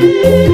Música